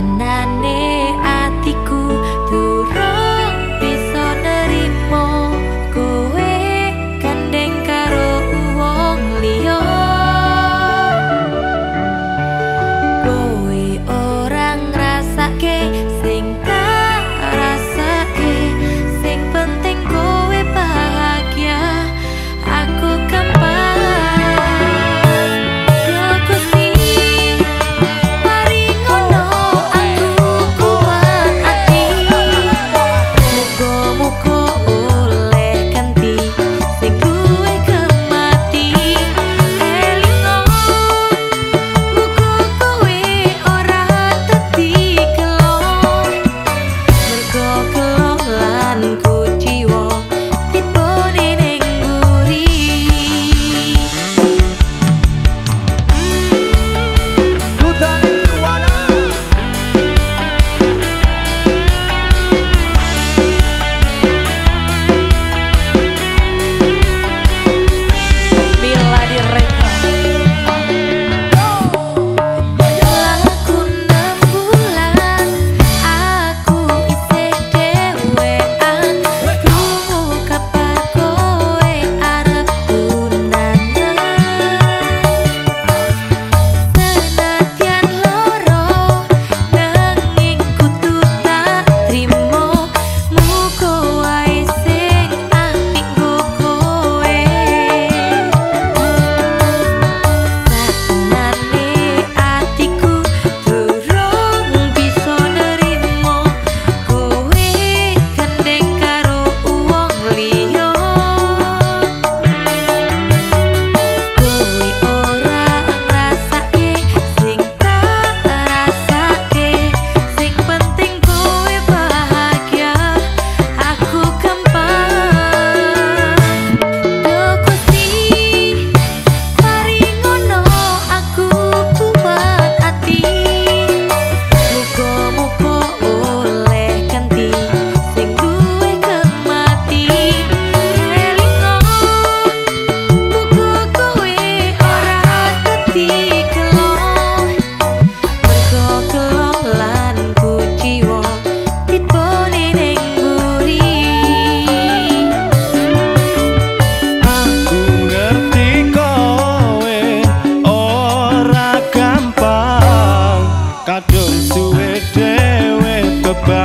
And I need.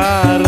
dejar